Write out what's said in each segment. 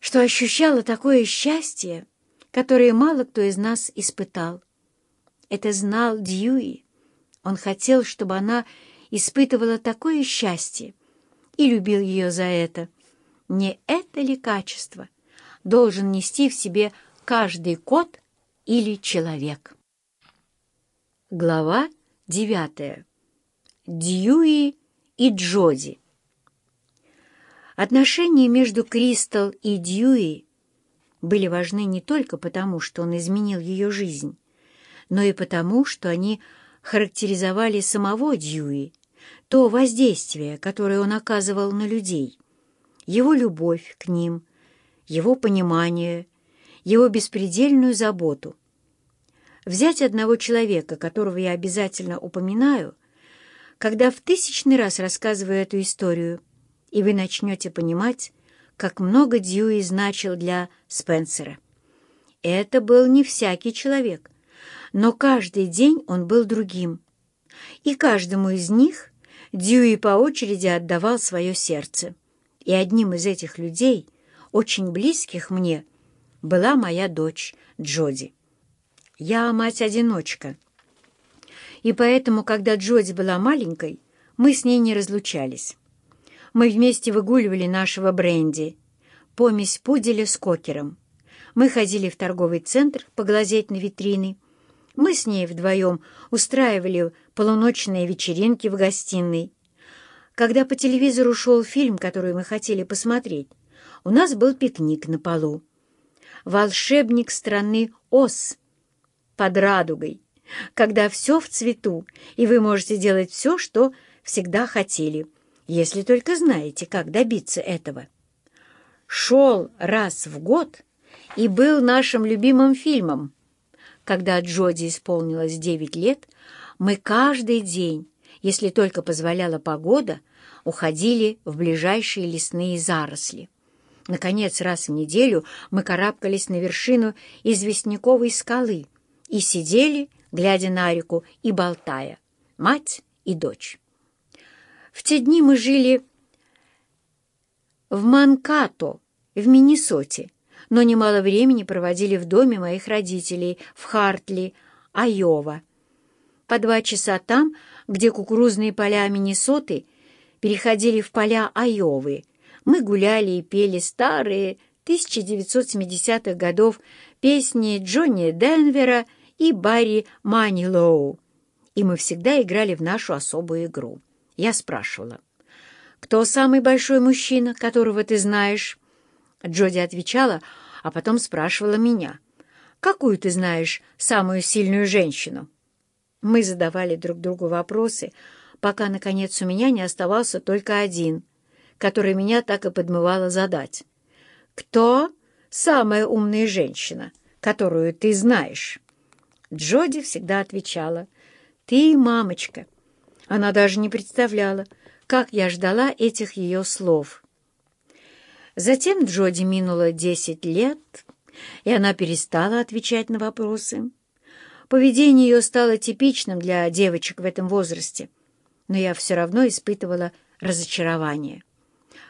что ощущала такое счастье, которое мало кто из нас испытал. Это знал Дьюи. Он хотел, чтобы она испытывала такое счастье и любил ее за это. Не это ли качество должен нести в себе каждый кот или человек? Глава девятая. Дьюи и Джоди. Отношения между Кристал и Дьюи были важны не только потому, что он изменил ее жизнь, но и потому, что они характеризовали самого Дьюи, то воздействие, которое он оказывал на людей, его любовь к ним, его понимание, его беспредельную заботу. Взять одного человека, которого я обязательно упоминаю, когда в тысячный раз рассказываю эту историю, и вы начнете понимать, как много Дьюи значил для Спенсера. Это был не всякий человек, но каждый день он был другим. И каждому из них Дьюи по очереди отдавал свое сердце. И одним из этих людей, очень близких мне, была моя дочь Джоди. Я мать-одиночка, и поэтому, когда Джоди была маленькой, мы с ней не разлучались. Мы вместе выгуливали нашего бренди, помесь пуделя с кокером. Мы ходили в торговый центр поглазеть на витрины. Мы с ней вдвоем устраивали полуночные вечеринки в гостиной. Когда по телевизору шел фильм, который мы хотели посмотреть, у нас был пикник на полу. «Волшебник страны Оз» под радугой когда все в цвету, и вы можете делать все, что всегда хотели, если только знаете, как добиться этого. Шел раз в год и был нашим любимым фильмом. Когда Джоди исполнилось девять лет, мы каждый день, если только позволяла погода, уходили в ближайшие лесные заросли. Наконец, раз в неделю мы карабкались на вершину известняковой скалы и сидели, глядя на реку и болтая, мать и дочь. В те дни мы жили в Манкато, в Миннесоте, но немало времени проводили в доме моих родителей в Хартли, Айова. По два часа там, где кукурузные поля Миннесоты переходили в поля Айовы, мы гуляли и пели старые 1970-х годов песни Джонни Денвера и Барри Манилоу, и мы всегда играли в нашу особую игру. Я спрашивала, «Кто самый большой мужчина, которого ты знаешь?» Джоди отвечала, а потом спрашивала меня, «Какую ты знаешь самую сильную женщину?» Мы задавали друг другу вопросы, пока, наконец, у меня не оставался только один, который меня так и подмывало задать. «Кто самая умная женщина, которую ты знаешь?» Джоди всегда отвечала «Ты, мамочка». Она даже не представляла, как я ждала этих ее слов. Затем Джоди минуло десять лет, и она перестала отвечать на вопросы. Поведение ее стало типичным для девочек в этом возрасте, но я все равно испытывала разочарование.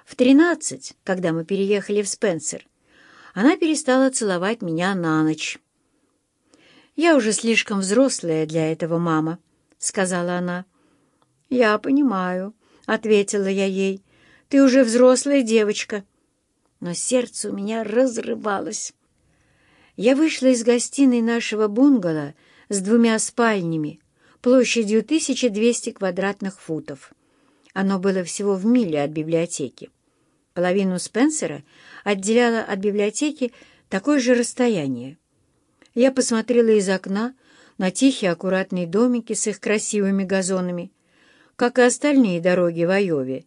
В тринадцать, когда мы переехали в Спенсер, она перестала целовать меня на ночь. «Я уже слишком взрослая для этого, мама», — сказала она. «Я понимаю», — ответила я ей. «Ты уже взрослая девочка». Но сердце у меня разрывалось. Я вышла из гостиной нашего бунгало с двумя спальнями, площадью 1200 квадратных футов. Оно было всего в миле от библиотеки. Половину Спенсера отделяло от библиотеки такое же расстояние. Я посмотрела из окна на тихие аккуратные домики с их красивыми газонами, как и остальные дороги в Айове.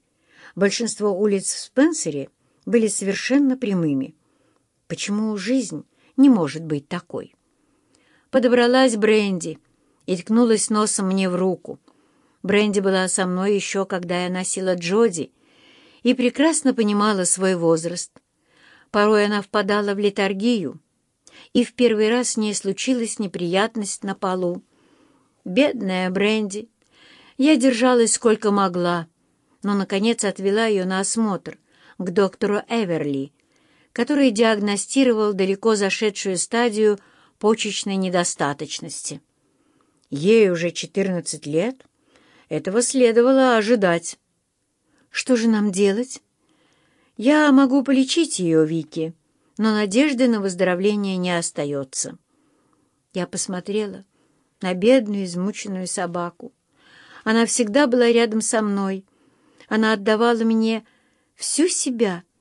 Большинство улиц в Спенсере были совершенно прямыми. Почему жизнь не может быть такой? Подобралась Бренди и ткнулась носом мне в руку. Бренди была со мной еще, когда я носила Джоди, и прекрасно понимала свой возраст. Порой она впадала в летаргию, и в первый раз с ней случилась неприятность на полу. Бедная Бренди. Я держалась сколько могла, но, наконец, отвела ее на осмотр к доктору Эверли, который диагностировал далеко зашедшую стадию почечной недостаточности. Ей уже 14 лет. Этого следовало ожидать. Что же нам делать? Я могу полечить ее, Вики, но надежды на выздоровление не остается. Я посмотрела на бедную, измученную собаку. Она всегда была рядом со мной. Она отдавала мне всю себя —